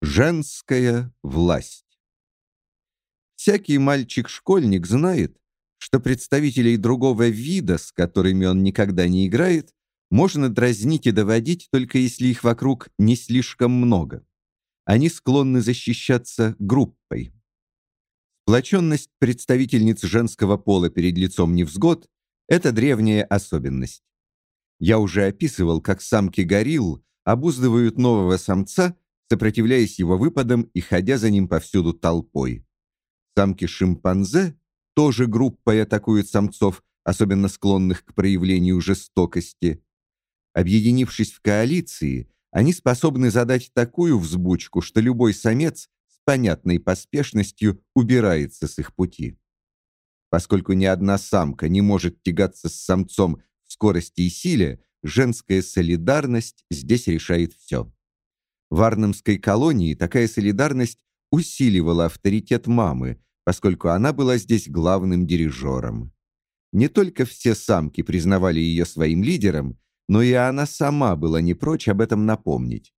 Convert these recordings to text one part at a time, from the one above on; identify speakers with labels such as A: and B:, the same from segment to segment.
A: Женская власть. Всякий мальчик-школьник знает, что представителей другого вида, с которыми он никогда не играет, можно дразнить и доводить, только если их вокруг не слишком много. Они склонны защищаться группой. Сплоченность представительниц женского пола перед лицом невзгод – это древняя особенность. Я уже описывал, как самки горилл обуздывают нового самца – сопротивляясь его выпадам и ходя за ним повсюду толпой. Самки шимпанзе тоже группой атакуют самцов, особенно склонных к проявлению жестокости. Объединившись в коалиции, они способны задать такую взбучку, что любой самец понятной поспешностью убирается с их пути. Поскольку ни одна самка не может тягаться с самцом в скорости и силе, женская солидарность здесь решает все. В Арнемской колонии такая солидарность усиливала авторитет мамы, поскольку она была здесь главным дирижером. Не только все самки признавали ее своим лидером, но и она сама была не прочь об этом напомнить.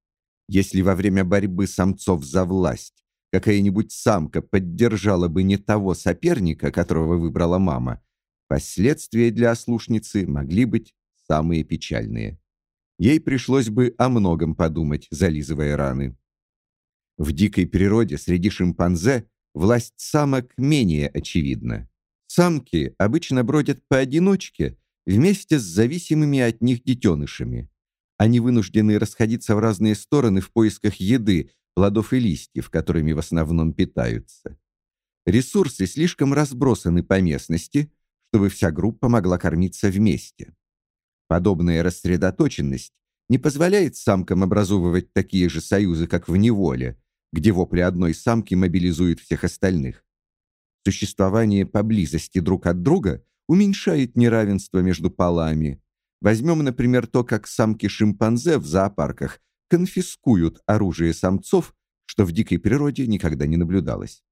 A: Если во время борьбы самцов за власть какая-нибудь самка поддержала бы не того соперника, которого выбрала мама, последствия для ослушницы могли быть самые печальные. Ей пришлось бы о многом подумать, зализывая раны. В дикой природе среди шимпанзе власть самок менее очевидна. Самки обычно бродят поодиночке вместе с зависимыми от них детенышами. Они вынуждены расходиться в разные стороны в поисках еды, плодов и листьев, которыми в основном питаются. Ресурсы слишком разбросаны по местности, чтобы вся группа могла кормиться вместе. Подобная рассредоточенность не позволяет самкам образовывать такие же союзы, как в неволе, где вопли одной самки мобилизуют всех остальных. Существование поблизости друг от друга уменьшает неравенство между полами. Возьмем, например, то, как самки-шимпанзе в зоопарках конфискуют оружие самцов, что в дикой природе никогда не наблюдалось.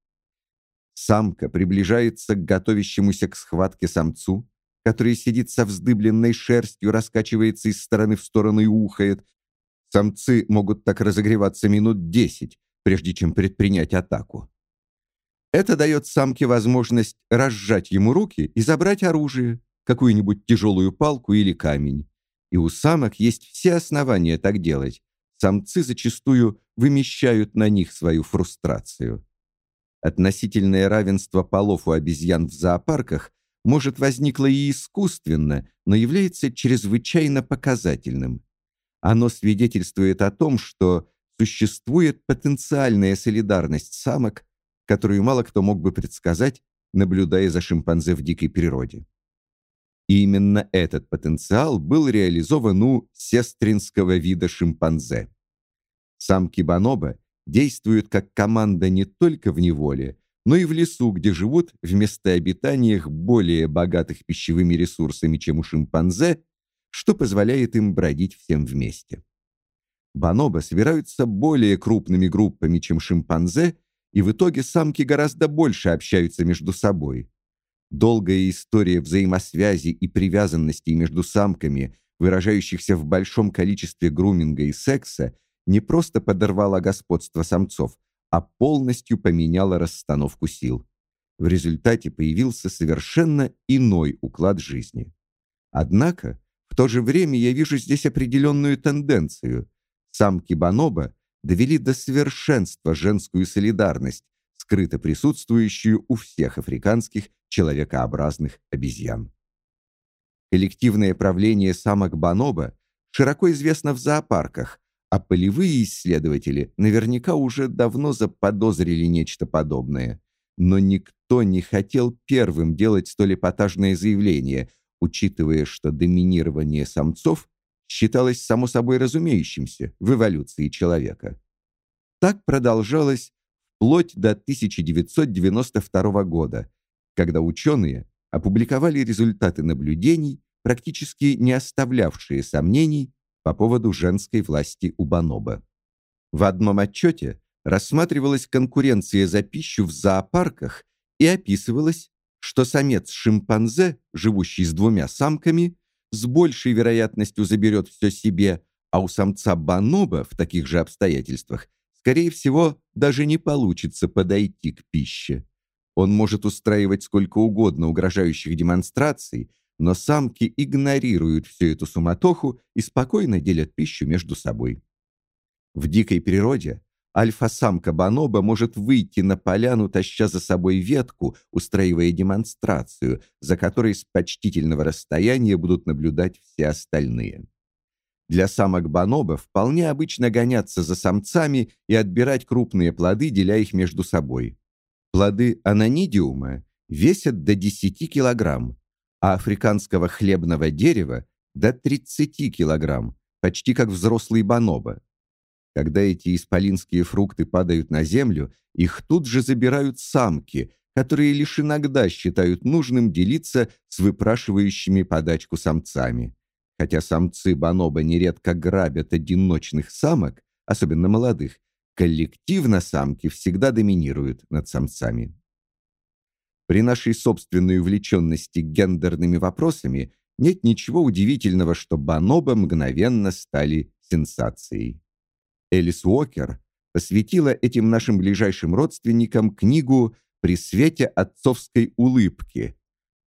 A: Самка приближается к готовящемуся к схватке самцу, который сидит со вздыбленной шерстью, раскачивается из стороны в сторону и ухает. Самцы могут так разогреваться минут десять, прежде чем предпринять атаку. Это дает самке возможность разжать ему руки и забрать оружие, какую-нибудь тяжелую палку или камень. И у самок есть все основания так делать. Самцы зачастую вымещают на них свою фрустрацию. Относительное равенство полов у обезьян в зоопарках может, возникло и искусственно, но является чрезвычайно показательным. Оно свидетельствует о том, что существует потенциальная солидарность самок, которую мало кто мог бы предсказать, наблюдая за шимпанзе в дикой природе. И именно этот потенциал был реализован у сестринского вида шимпанзе. Самки бонобо действуют как команда не только в неволе, но и в лесу, где живут в местообитаниях более богатых пищевыми ресурсами, чем у шимпанзе, что позволяет им бродить всем вместе. Бонобо собираются более крупными группами, чем шимпанзе, и в итоге самки гораздо больше общаются между собой. Долгая история взаимосвязи и привязанности между самками, выражающихся в большом количестве груминга и секса, не просто подорвала господство самцов, а полностью поменяла расстановку сил. В результате появился совершенно иной уклад жизни. Однако, в то же время я вижу здесь определенную тенденцию. Самки бонобо довели до совершенства женскую солидарность, скрыто присутствующую у всех африканских человекообразных обезьян. Коллективное правление самок бонобо широко известно в зоопарках, а полевые исследователи наверняка уже давно заподозрили нечто подобное. Но никто не хотел первым делать столь эпатажное заявление, учитывая, что доминирование самцов считалось само собой разумеющимся в эволюции человека. Так продолжалось вплоть до 1992 года, когда ученые опубликовали результаты наблюдений, практически не оставлявшие сомнений по поводу женской власти у Баноба. В одном отчете рассматривалась конкуренция за пищу в зоопарках и описывалось, что самец шимпанзе, живущий с двумя самками, с большей вероятностью заберет все себе, а у самца бонобо в таких же обстоятельствах, скорее всего, даже не получится подойти к пище. Он может устраивать сколько угодно угрожающих демонстраций, но самки игнорируют всю эту суматоху и спокойно делят пищу между собой. В дикой природе альфа-самка бонобо может выйти на поляну, таща за собой ветку, устраивая демонстрацию, за которой с почтительного расстояния будут наблюдать все остальные. Для самок бонобо вполне обычно гоняться за самцами и отбирать крупные плоды, деля их между собой. Плоды анонидиума весят до 10 килограмм, а африканского хлебного дерева до 30 килограмм, почти как взрослый бонобо. Когда эти исполинские фрукты падают на землю, их тут же забирают самки, которые лишь иногда считают нужным делиться с выпрашивающими подачку самцами. Хотя самцы бонобо нередко грабят одиночных самок, особенно молодых, коллективно самки всегда доминируют над самцами. При нашей собственной увлеченности гендерными вопросами нет ничего удивительного, что бонобо мгновенно стали сенсацией. Элис Уокер посвятила этим нашим ближайшим родственникам книгу «При свете отцовской улыбки»,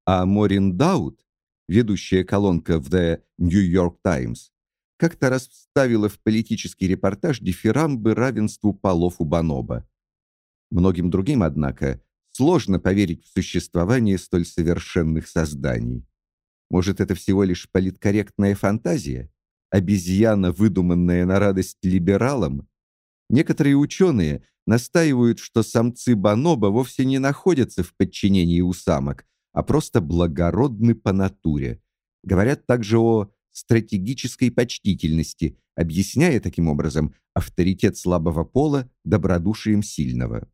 A: а Морин Даут, ведущая колонка в The New York Times, как-то раз вставила в политический репортаж дифирамбы равенству полов у Баноба. Многим другим, однако, сложно поверить в существование столь совершенных созданий. Может, это всего лишь политкорректная фантазия? обезьяна, выдуманная на радость либералам, некоторые ученые настаивают, что самцы бонобо вовсе не находятся в подчинении у самок, а просто благородны по натуре. Говорят также о стратегической почтительности, объясняя таким образом авторитет слабого пола добродушием сильного.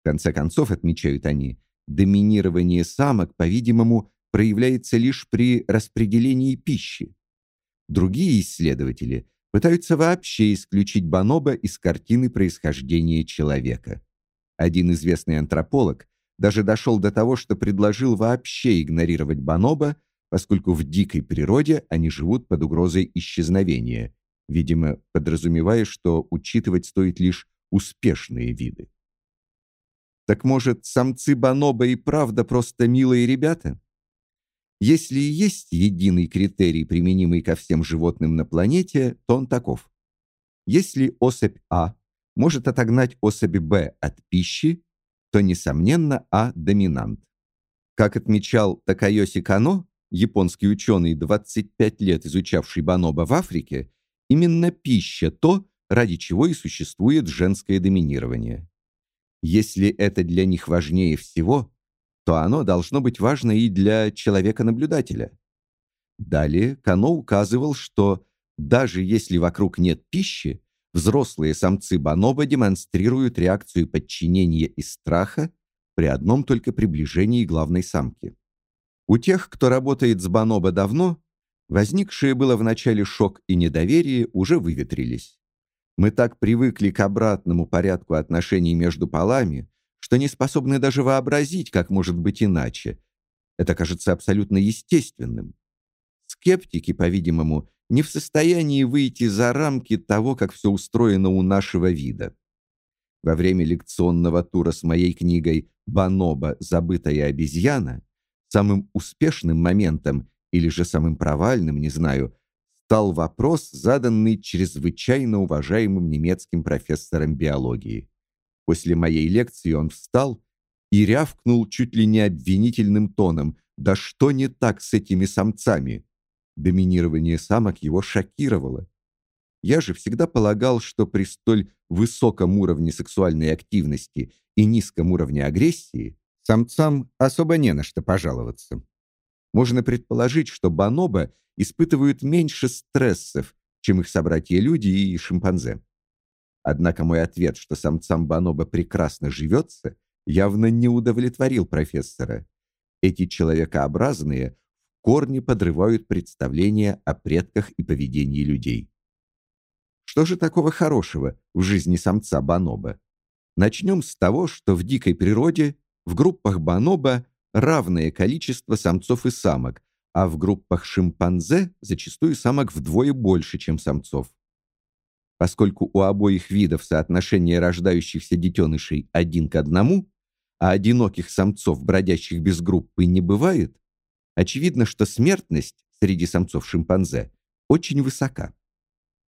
A: В конце концов, отмечают они, доминирование самок, по-видимому, проявляется лишь при распределении пищи. Другие исследователи пытаются вообще исключить бонобо из картины происхождения человека. Один известный антрополог даже дошел до того, что предложил вообще игнорировать бонобо, поскольку в дикой природе они живут под угрозой исчезновения, видимо, подразумевая, что учитывать стоит лишь успешные виды. Так может, самцы бонобо и правда просто милые ребята? Если и есть единый критерий, применимый ко всем животным на планете, то он таков. Если особь А может отогнать особь Б от пищи, то, несомненно, А доминант. Как отмечал Такайоси Кано, японский ученый, 25 лет изучавший бонобо в Африке, именно пища то, ради чего и существует женское доминирование. Если это для них важнее всего, то оно должно быть важно и для человека-наблюдателя. Далее Кано указывал, что даже если вокруг нет пищи, взрослые самцы бонобо демонстрируют реакцию подчинения и страха при одном только приближении главной самки. У тех, кто работает с бонобо давно, возникшие было вначале шок и недоверие уже выветрились. Мы так привыкли к обратному порядку отношений между полами, что не способны даже вообразить, как может быть иначе. Это кажется абсолютно естественным. Скептики, по-видимому, не в состоянии выйти за рамки того, как все устроено у нашего вида. Во время лекционного тура с моей книгой «Баноба. Забытая обезьяна» самым успешным моментом или же самым провальным, не знаю, стал вопрос, заданный чрезвычайно уважаемым немецким профессором биологии. После моей лекции он встал и рявкнул чуть ли не обвинительным тоном: "Да что не так с этими самцами?" Доминирование самок его шокировало. Я же всегда полагал, что при столь высоком уровне сексуальной активности и низком уровне агрессии самцам особо не на что пожаловаться. Можно предположить, что бонобо испытывают меньше стрессов, чем их собратья-люди и шимпанзе. Однако мой ответ, что самцам бонобо прекрасно живется, явно не удовлетворил профессора. Эти человекообразные в корне подрывают представления о предках и поведении людей. Что же такого хорошего в жизни самца бонобо? Начнем с того, что в дикой природе в группах бонобо равное количество самцов и самок, а в группах шимпанзе зачастую самок вдвое больше, чем самцов. Поскольку у обоих видов соотношение рождающихся детенышей один к одному, а одиноких самцов, бродящих без группы, не бывает, очевидно, что смертность среди самцов шимпанзе очень высока.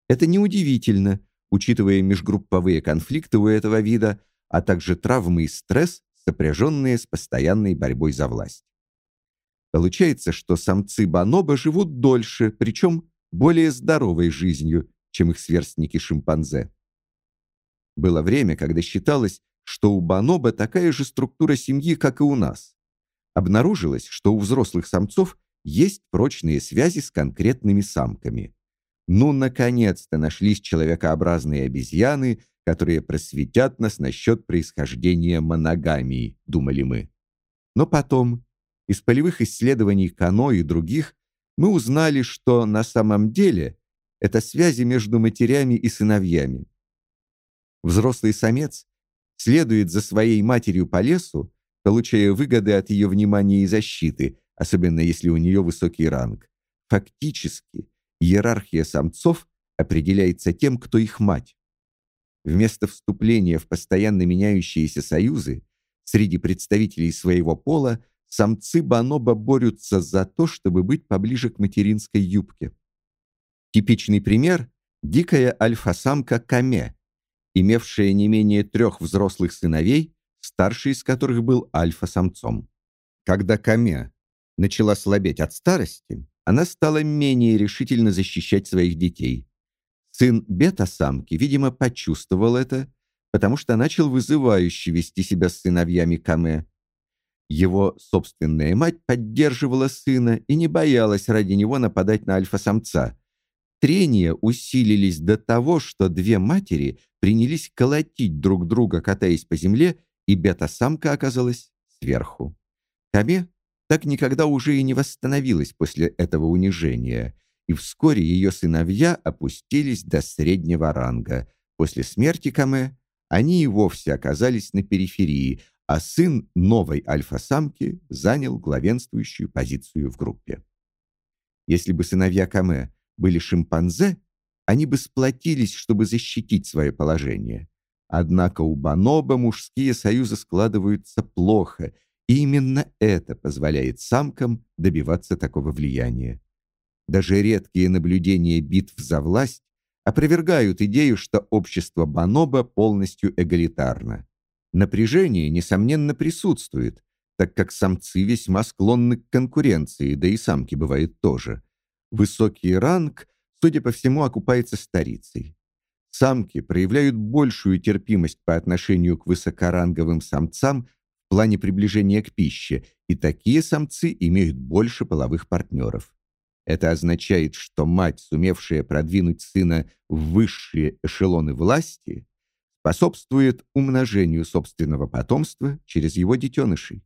A: Это неудивительно, учитывая межгрупповые конфликты у этого вида, а также травмы и стресс, сопряженные с постоянной борьбой за власть. Получается, что самцы бонобо живут дольше, причем более здоровой жизнью, чем их сверстники-шимпанзе. Было время, когда считалось, что у бонобо такая же структура семьи, как и у нас. Обнаружилось, что у взрослых самцов есть прочные связи с конкретными самками. Ну, наконец-то нашлись человекообразные обезьяны, которые просветят нас насчет происхождения моногамии, думали мы. Но потом, из полевых исследований Кано и других, мы узнали, что на самом деле это связи между матерями и сыновьями. Взрослый самец следует за своей матерью по лесу, получая выгоды от ее внимания и защиты, особенно если у нее высокий ранг. Фактически, иерархия самцов определяется тем, кто их мать. Вместо вступления в постоянно меняющиеся союзы среди представителей своего пола самцы бонобо борются за то, чтобы быть поближе к материнской юбке. Типичный пример дикая альфа-самка Каме, имевшая не менее трех взрослых сыновей, старший из которых был альфа-самцом. Когда Каме начала слабеть от старости, она стала менее решительно защищать своих детей. Сын бета-самки, видимо, почувствовал это, потому что начал вызывающе вести себя с сыновьями Каме. Его собственная мать поддерживала сына и не боялась ради него нападать на альфа-самца. Трения усилились до того, что две матери принялись колотить друг друга, катаясь по земле, и бета-самка оказалась сверху. Каме так никогда уже и не восстановилась после этого унижения — и вскоре ее сыновья опустились до среднего ранга. После смерти Каме они и вовсе оказались на периферии, а сын новой альфа-самки занял главенствующую позицию в группе. Если бы сыновья Каме были шимпанзе, они бы сплотились, чтобы защитить свое положение. Однако у бонобо мужские союзы складываются плохо, и именно это позволяет самкам добиваться такого влияния. Даже редкие наблюдения битв за власть опровергают идею, что общество Бонобо полностью эгалитарно. Напряжение, несомненно, присутствует, так как самцы весьма склонны к конкуренции, да и самки бывают тоже. Высокий ранг, судя по всему, окупается старицей. Самки проявляют большую терпимость по отношению к высокоранговым самцам в плане приближения к пище, и такие самцы имеют больше половых партнеров. Это означает, что мать, сумевшая продвинуть сына в высшие эшелоны власти, способствует умножению собственного потомства через его детенышей.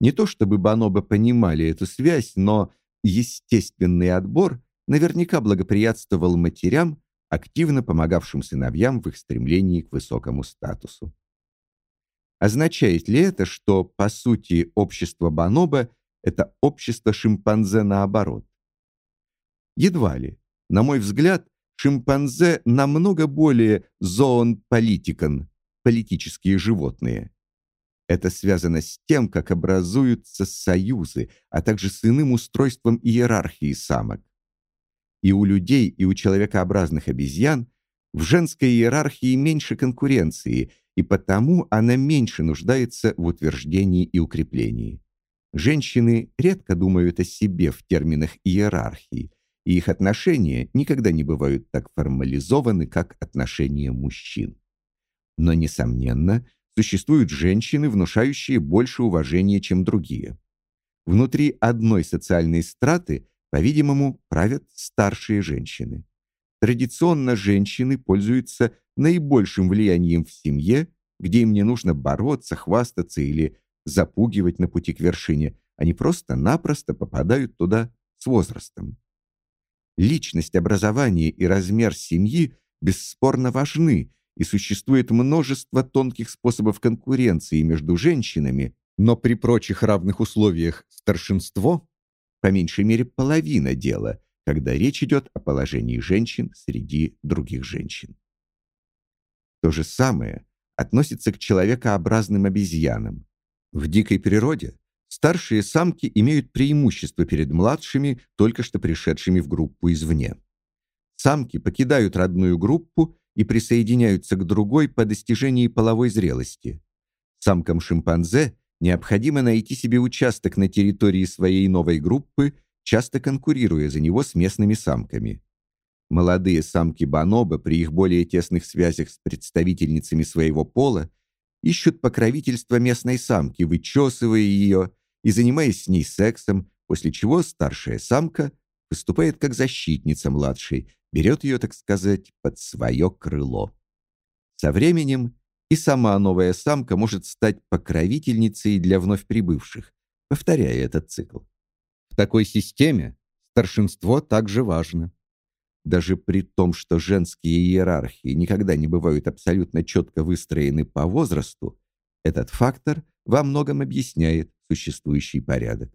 A: Не то чтобы бонобо понимали эту связь, но естественный отбор наверняка благоприятствовал матерям, активно помогавшим сыновьям в их стремлении к высокому статусу. Означает ли это, что, по сути, общество бонобо — это общество шимпанзе наоборот? Едва ли. На мой взгляд, шимпанзе намного более зоон-политикан, политические животные. Это связано с тем, как образуются союзы, а также с иным устройством иерархии самок. И у людей, и у человекообразных обезьян в женской иерархии меньше конкуренции, и потому она меньше нуждается в утверждении и укреплении. Женщины редко думают о себе в терминах иерархии, и их отношения никогда не бывают так формализованы, как отношения мужчин. Но, несомненно, существуют женщины, внушающие больше уважения, чем другие. Внутри одной социальной страты, по-видимому, правят старшие женщины. Традиционно женщины пользуются наибольшим влиянием в семье, где им не нужно бороться, хвастаться или запугивать на пути к вершине, они просто-напросто попадают туда с возрастом. Личность, образование и размер семьи бесспорно важны, и существует множество тонких способов конкуренции между женщинами, Но при прочих равных условиях старшинство по меньшей мере половина дела, когда речь идет о положении женщин среди других женщин. То же самое относится к человекообразным обезьянам. В дикой природе старшие самки имеют преимущество перед младшими, только что пришедшими в группу извне. Самки покидают родную группу и присоединяются к другой по достижении половой зрелости. Самкам шимпанзе необходимо найти себе участок на территории своей новой группы, часто конкурируя за него с местными самками. Молодые самки бонобо при их более тесных связях с представительницами своего пола ищут покровительство местной самки, вычесывая ее и занимаясь с ней сексом, после чего старшая самка выступает как защитница младшей, берет ее, так сказать, под свое крыло. Со временем и сама новая самка может стать покровительницей для вновь прибывших, повторяя этот цикл. В такой системе старшинство также важно. Даже при том, что женские иерархии никогда не бывают абсолютно четко выстроены по возрасту, этот фактор во многом объясняет существующий порядок.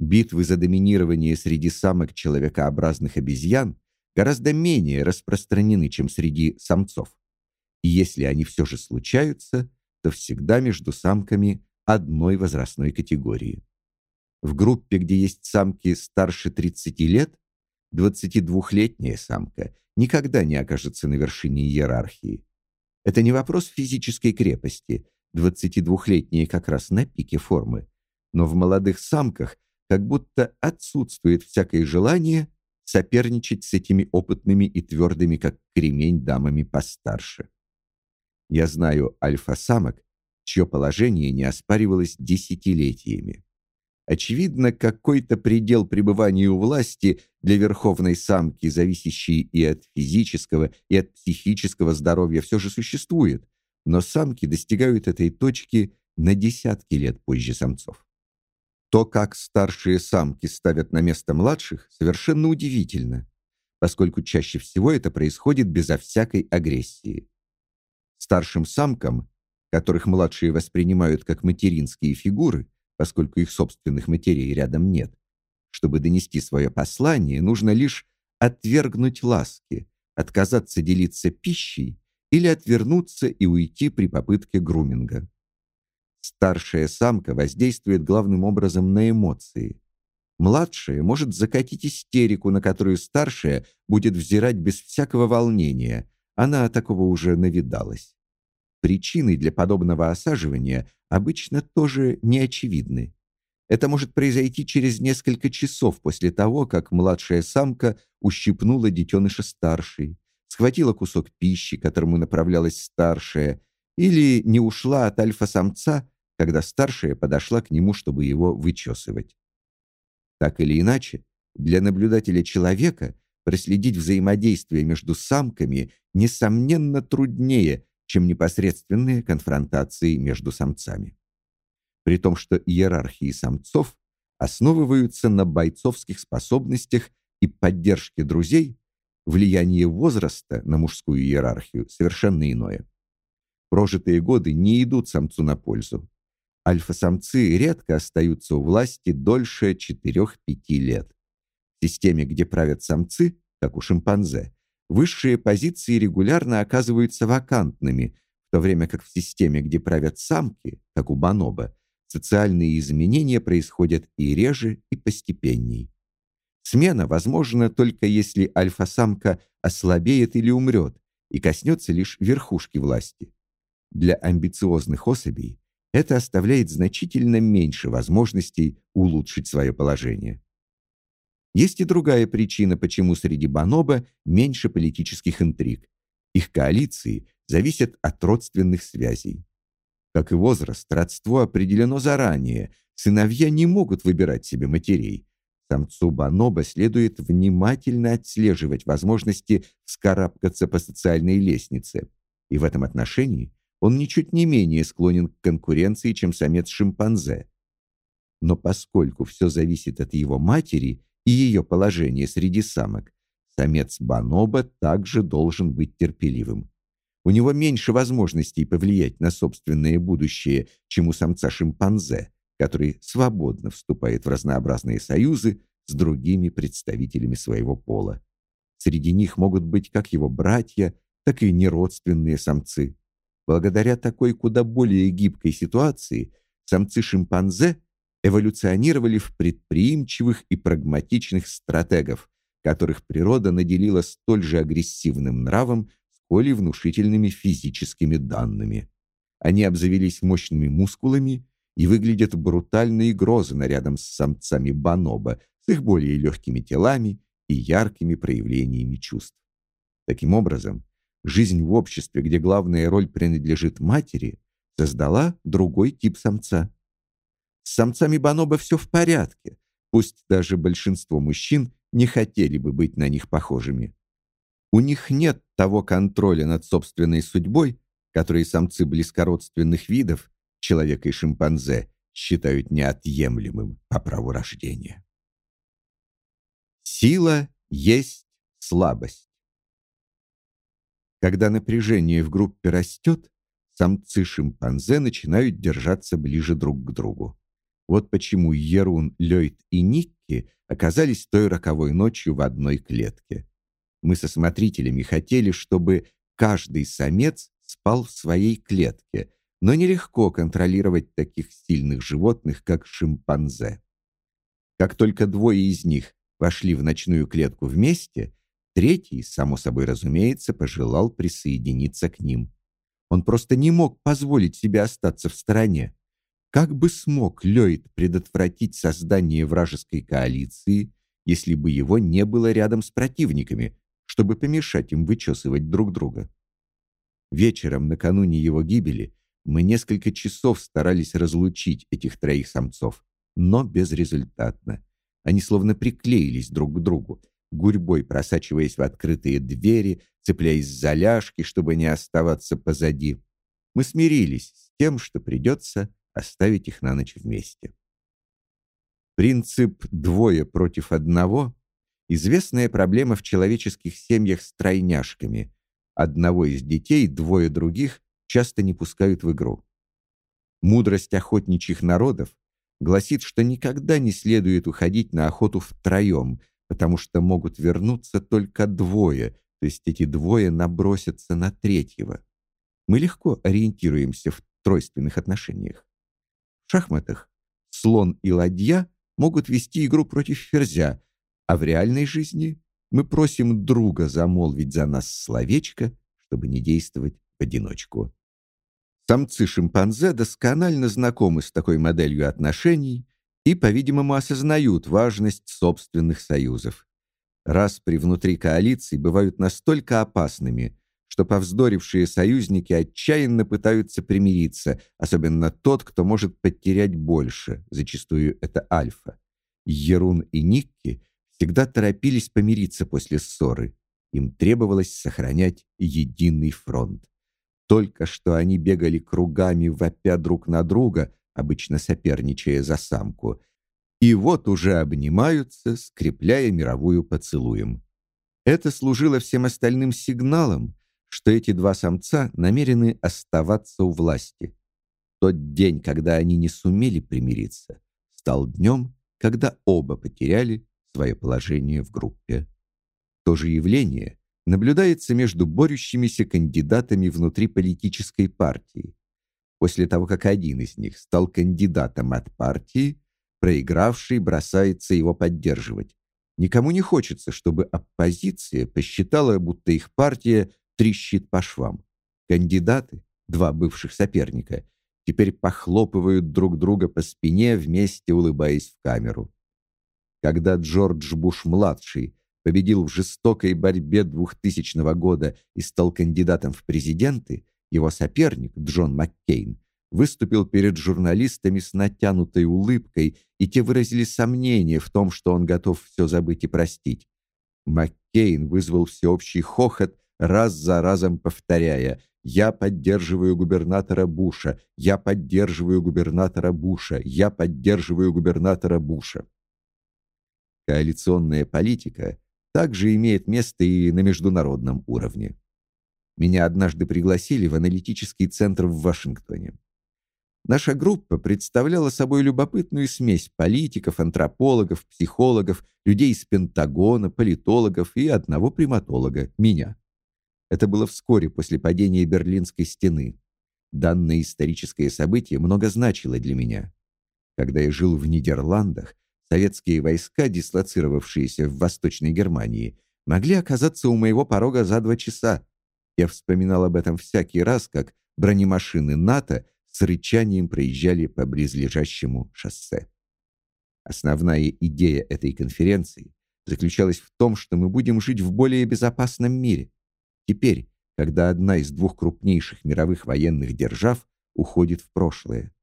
A: Битвы за доминирование среди самок человекообразных обезьян гораздо менее распространены, чем среди самцов. И если они все же случаются, то всегда между самками одной возрастной категории. В группе, где есть самки старше 30 лет, 22-летняя самка никогда не окажется на вершине иерархии. Это не вопрос физической крепости. 22-летние как раз на пике формы. Но в молодых самках как будто отсутствует всякое желание соперничать с этими опытными и твердыми, как кремень, дамами постарше. Я знаю альфа-самок, чье положение не оспаривалось десятилетиями. Очевидно, какой-то предел пребывания у власти для верховной самки, зависящий и от физического, и от психического здоровья, все же существует, но самки достигают этой точки на десятки лет позже самцов. То, как старшие самки ставят на место младших, совершенно удивительно, поскольку чаще всего это происходит безо всякой агрессии. Старшим самкам, которых младшие воспринимают как материнские фигуры, поскольку их собственных матерей рядом нет, чтобы донести свое послание, нужно лишь отвергнуть ласки, отказаться делиться пищей или отвернуться и уйти при попытке груминга. Старшая самка воздействует главным образом на эмоции. Младшая может закатить истерику, на которую старшая будет взирать без всякого волнения. Она такого уже навидалась. Причины для подобного осаживания обычно тоже не очевидны. Это может произойти через несколько часов после того, как младшая самка ущипнула детеныша старшей, схватила кусок пищи, которому направлялась старшая, или не ушла от альфа-самца, когда старшая подошла к нему, чтобы его вычесывать. Так или иначе, для наблюдателя человека проследить взаимодействие между самками несомненно труднее, чем непосредственные конфронтации между самцами. При том, что иерархии самцов основываются на бойцовских способностях и поддержке друзей, влияние возраста на мужскую иерархию совершенно иное. Прожитые годы не идут самцу на пользу. Альфа-самцы редко остаются у власти дольше 4-5 лет. В системе, где правят самцы, как у шимпанзе, высшие позиции регулярно оказываются вакантными, в то время как в системе, где правят самки, как у бонобо, социальные изменения происходят и реже, и постепенней. Смена возможна только если альфа-самка ослабеет или умрет и коснется лишь верхушки власти. Для амбициозных особей это оставляет значительно меньше возможностей улучшить свое положение. Есть и другая причина, почему среди бонобо меньше политических интриг. Их коалиции зависят от родственных связей. Как и возраст, родство определено заранее. Сыновья не могут выбирать себе матерей. Самцу бонобо следует внимательно отслеживать возможности вскарабкаться по социальной лестнице. И в этом отношении он ничуть не менее склонен к конкуренции, чем самец шимпанзе. Но поскольку все зависит от его матери и ее положение среди самок, самец бонобо также должен быть терпеливым. У него меньше возможностей повлиять на собственное будущее, чем у самца шимпанзе, который свободно вступает в разнообразные союзы с другими представителями своего пола. Среди них могут быть как его братья, так и неродственные самцы. Благодаря такой куда более гибкой ситуации самцы шимпанзе эволюционировали в предприимчивых и прагматичных стратегов, которых природа наделила столь же агрессивным нравом, сколь и внушительными физическими данными. Они обзавелись мощными мускулами и выглядят брутально и грозно рядом с самцами бонобо с их более легкими телами и яркими проявлениями чувств. Таким образом, жизнь в обществе, где главная роль принадлежит матери, создала другой тип самца. С самцами бонобо все в порядке, пусть даже большинство мужчин не хотели бы быть на них похожими. У них нет того контроля над собственной судьбой, который самцы близкородственных видов, человека и шимпанзе, считают неотъемлемым по праву рождения. Сила есть слабость. Когда напряжение в группе растет, самцы шимпанзе начинают держаться ближе друг к другу. Вот почему Ерун, Лёйд и Никки оказались той роковой ночью в одной клетке. Мы со смотрителями хотели, чтобы каждый самец спал в своей клетке, но нелегко контролировать таких сильных животных, как шимпанзе. Как только двое из них вошли в ночную клетку вместе, третий, само собой разумеется, пожелал присоединиться к ним. Он просто не мог позволить себе остаться в стороне. Как бы смог Ллойд предотвратить создание вражеской коалиции, если бы его не было рядом с противниками, чтобы помешать им вычесывать друг друга? Вечером накануне его гибели мы несколько часов старались разлучить этих троих самцов, но безрезультатно. Они словно приклеились друг к другу, гурьбой просачиваясь в открытые двери, цепляясь за ляжки, чтобы не оставаться позади. Мы смирились с тем, что придется оставить их на ночь вместе. Принцип двое против одного известная проблема в человеческих семьях с тройняшками. Одного из детей двое других часто не пускают в игру. Мудрость охотничьих народов гласит, что никогда не следует уходить на охоту втроем, потому что могут вернуться только двое, то есть эти двое набросятся на третьего. Мы легко ориентируемся в тройственных отношениях. В шахматах слон и ладья могут вести игру против ферзя, а в реальной жизни мы просим друга замолвить за нас словечко, чтобы не действовать одиночку. Самцы шимпанзе досконально знакомы с такой моделью отношений и, по-видимому, осознают важность собственных союзов. Распри внутри коалиций бывают настолько опасными, что повздорившие союзники отчаянно пытаются примириться, особенно тот, кто может потерять больше, зачастую это альфа. Ерун и Никки всегда торопились помириться после ссоры. Им требовалось сохранять единый фронт. Только что они бегали кругами, вопя друг на друга, обычно соперничая за самку. И вот уже обнимаются, скрепляя мировую поцелуем. Это служило всем остальным сигналом, что эти два самца намерены оставаться у власти. Тот день, когда они не сумели примириться, стал днем, когда оба потеряли свое положение в группе. То же явление наблюдается между борющимися кандидатами внутри политической партии. После того, как один из них стал кандидатом от партии, проигравший бросается его поддерживать. Никому не хочется, чтобы оппозиция посчитала, будто их партия трещит по швам. Кандидаты, два бывших соперника, теперь похлопывают друг друга по спине, вместе улыбаясь в камеру. Когда Джордж Буш-младший победил в жестокой борьбе 2000 года и стал кандидатом в президенты, его соперник Джон Маккейн выступил перед журналистами с натянутой улыбкой, и те выразили сомнение в том, что он готов все забыть и простить. Маккейн вызвал всеобщий хохот, раз за разом повторяя: "Я поддерживаю губернатора Буша, я поддерживаю губернатора Буша, я поддерживаю губернатора Буша". Коалиционная политика также имеет место и на международном уровне. меня однажды пригласили в аналитический центр в Вашингтоне. Наша группа представляла собой любопытную смесь политиков, антропологов, психологов, людей из Пентагона, политологов и одного приматолога меня. Это было вскоре после падения Берлинской стены. Данное историческое событие много значило для меня. Когда я жил в Нидерландах, советские войска, дислоцировавшиеся в Восточной Германии, могли оказаться у моего порога за два часа. Я вспоминал об этом всякий раз, как бронемашины НАТО с рычанием проезжали по близлежащему шоссе. Основная идея этой конференции заключалась в том, что мы будем жить в более безопасном мире. Теперь, когда одна из двух крупнейших мировых военных держав уходит в прошлое.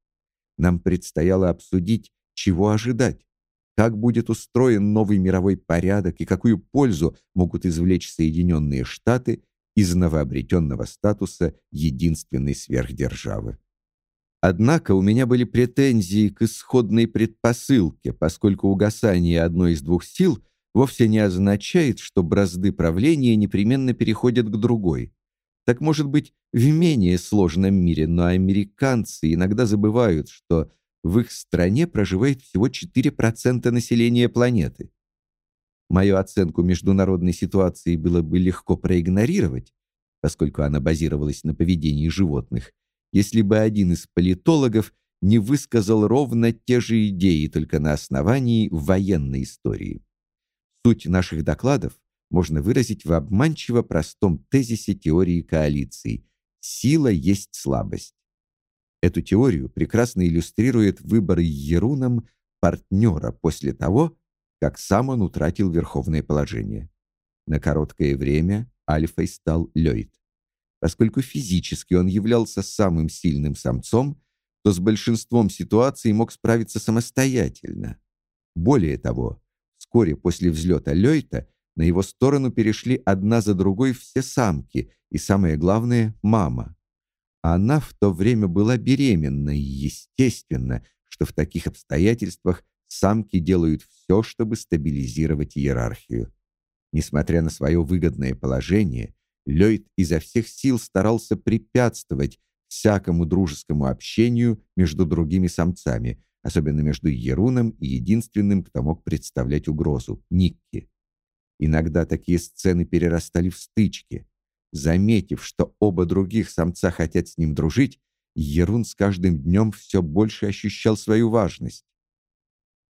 A: Нам предстояло обсудить, чего ожидать, как будет устроен новый мировой порядок и какую пользу могут извлечь Соединенные Штаты из новообретенного статуса единственной сверхдержавы. Однако у меня были претензии к исходной предпосылке, поскольку угасание одной из двух сил вовсе не означает, что бразды правления непременно переходят к другой. Так может быть в менее сложном мире, но американцы иногда забывают, что в их стране проживает всего 4% населения планеты. Мою оценку международной ситуации было бы легко проигнорировать, поскольку она базировалась на поведении животных, если бы один из политологов не высказал ровно те же идеи, только на основании военной истории. Суть наших докладов можно выразить в обманчиво простом тезисе теории коалиций: сила есть слабость. Эту теорию прекрасно иллюстрирует выбор Еруном партнера после того, как сам он утратил верховное положение. На короткое время альфой стал Лёйд. Поскольку физически он являлся самым сильным самцом, то с большинством ситуаций мог справиться самостоятельно. Более того, вскоре после взлета Лёйта на его сторону перешли одна за другой все самки и, самое главное, мама. Она в то время была беременна, и естественно, что в таких обстоятельствах самки делают все, чтобы стабилизировать иерархию. Несмотря на свое выгодное положение, Ллойд изо всех сил старался препятствовать всякому дружескому общению между другими самцами, особенно между Еруном и единственным, кто мог представлять угрозу Никки. Иногда такие сцены перерастали в стычки. Заметив, что оба других самца хотят с ним дружить, Ерун с каждым днем все больше ощущал свою важность.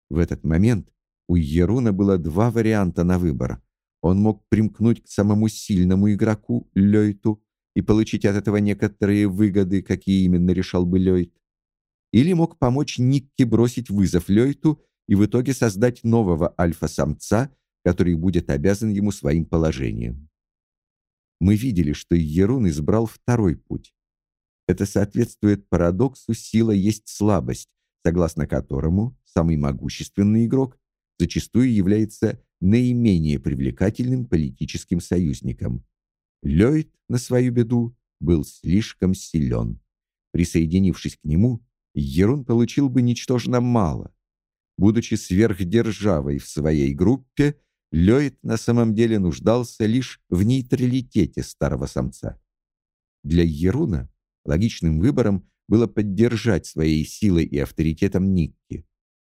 A: В этот момент у Еруна было два варианта на выбор. Он мог примкнуть к самому сильному игроку Лёйту и получить от этого некоторые выгоды, какие именно решал бы Лёйт, или мог помочь Никке бросить вызов Лёйту и в итоге создать нового альфа-самца, который будет обязан ему своим положением. Мы видели, что Ерун избрал второй путь. Это соответствует парадоксу сила есть слабость, согласно которому самый могущественный игрок зачастую является наименее привлекательным политическим союзником. Ллойд, на свою беду, был слишком силен. Присоединившись к нему, Ерун получил бы ничтожно мало. Будучи сверхдержавой в своей группе, Ллойд на самом деле нуждался лишь в нейтралитете старого самца. Для Еруна логичным выбором было поддержать своей силой и авторитетом Никки.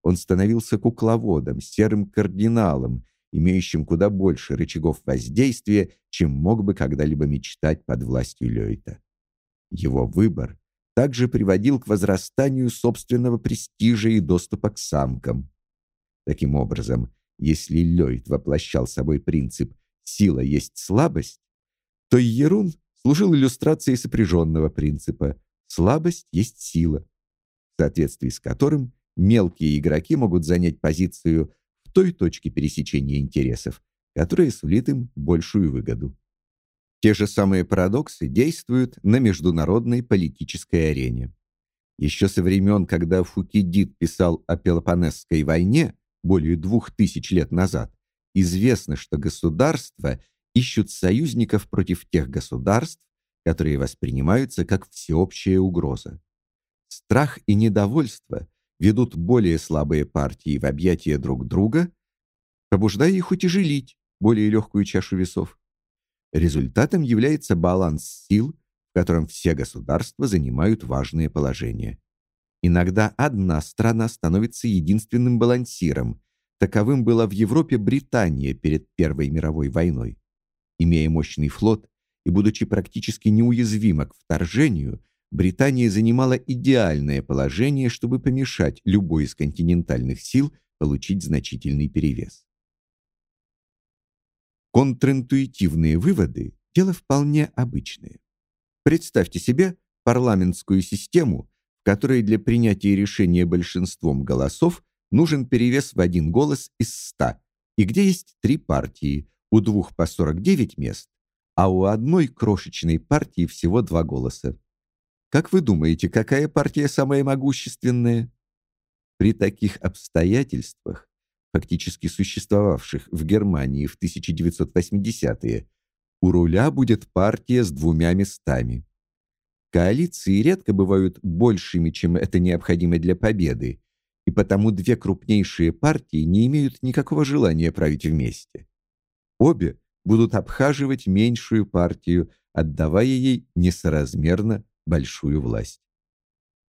A: Он становился кукловодом, серым кардиналом, имеющим куда больше рычагов воздействия, чем мог бы когда-либо мечтать под властью Лёйта. Его выбор также приводил к возрастанию собственного престижа и доступа к самкам. Таким образом, если Лёйт воплощал собой принцип «сила есть слабость», то Ерун служил иллюстрацией сопряженного принципа «слабость есть сила», в соответствии с которым мелкие игроки могут занять позицию в той точке пересечения интересов, которая сулит им большую выгоду. Те же самые парадоксы действуют на международной политической арене. Еще со времен, когда Фукидид писал о Пелопоннесской войне более двух тысяч лет назад, известно, что государства ищут союзников против тех государств, которые воспринимаются как всеобщая угроза. Страх и недовольство ведут более слабые партии в объятия друг друга, побуждая их утяжелить более легкую чашу весов. Результатом является баланс сил, в котором все государства занимают важные положения. Иногда одна страна становится единственным балансиром. Таковым была в Европе Британия перед Первой мировой войной. Имея мощный флот и будучи практически неуязвима к вторжению, Британия занимала идеальное положение, чтобы помешать любой из континентальных сил получить значительный перевес. Контринтуитивные выводы – дело вполне обычное. Представьте себе парламентскую систему, которой для принятия решения большинством голосов нужен перевес в один голос из 100, и где есть три партии, у двух по 49 мест, а у одной крошечной партии всего два голоса. Как вы думаете, какая партия самая могущественная? При таких обстоятельствах фактически существовавших в Германии в 1980-е, у руля будет партия с двумя местами. Коалиции редко бывают большими, чем это необходимо для победы, и потому две крупнейшие партии не имеют никакого желания править вместе. Обе будут обхаживать меньшую партию, отдавая ей несоразмерно большую власть.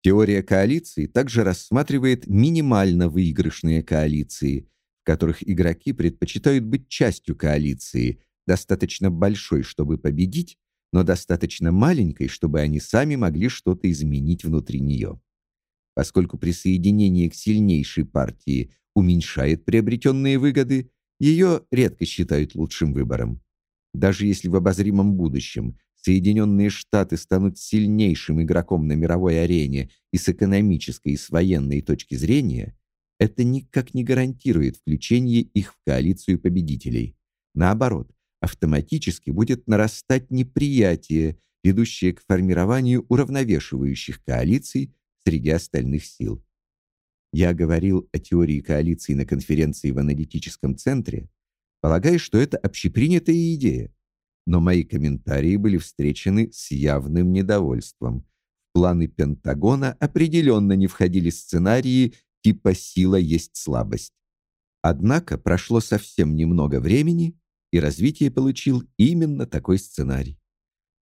A: Теория коалиций также рассматривает минимально выигрышные коалиции, в которых игроки предпочитают быть частью коалиции, достаточно большой, чтобы победить, но достаточно маленькой, чтобы они сами могли что-то изменить внутри нее. Поскольку присоединение к сильнейшей партии уменьшает приобретенные выгоды, ее редко считают лучшим выбором. Даже если в обозримом будущем Соединенные Штаты станут сильнейшим игроком на мировой арене и с экономической, и с военной точки зрения, это никак не гарантирует включение их в коалицию победителей. Наоборот, автоматически будет нарастать неприятие, ведущее к формированию уравновешивающих коалиций среди остальных сил. Я говорил о теории коалиций на конференции в аналитическом центре, полагая, что это общепринятая идея. Но мои комментарии были встречены с явным недовольством. В планы Пентагона определенно не входили сценарии типа сила есть слабость. Однако прошло совсем немного времени, и развитие получил именно такой сценарий.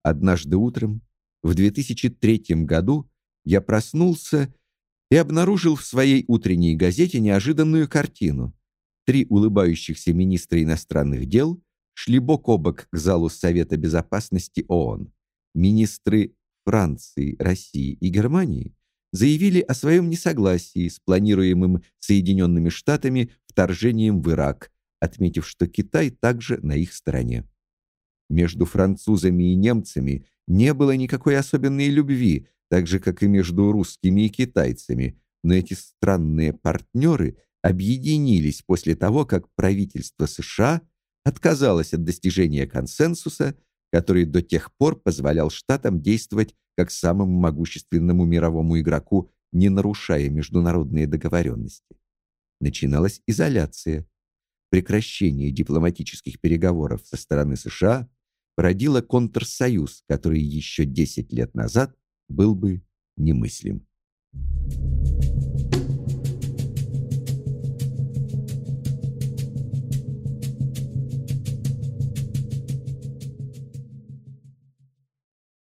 A: Однажды утром, в 2003 году, я проснулся и обнаружил в своей утренней газете неожиданную картину. Три улыбающихся министра иностранных дел шли бок о бок к залу Совета безопасности ООН. Министры Франции, России и Германии заявили о своем несогласии с планируемым Соединенными Штатами вторжением в Ирак, отметив, что Китай также на их стороне. Между французами и немцами не было никакой особенной любви, так же как и между русскими и китайцами, но эти странные партнеры объединились после того, как правительство США отказалось от достижения консенсуса, который до тех пор позволял штатам действовать как самому могущественному мировому игроку, не нарушая международные договоренности. Начиналась изоляция. Прекращение дипломатических переговоров со стороны США породило контрсоюз, который еще 10 лет назад был бы немыслим. Thank you.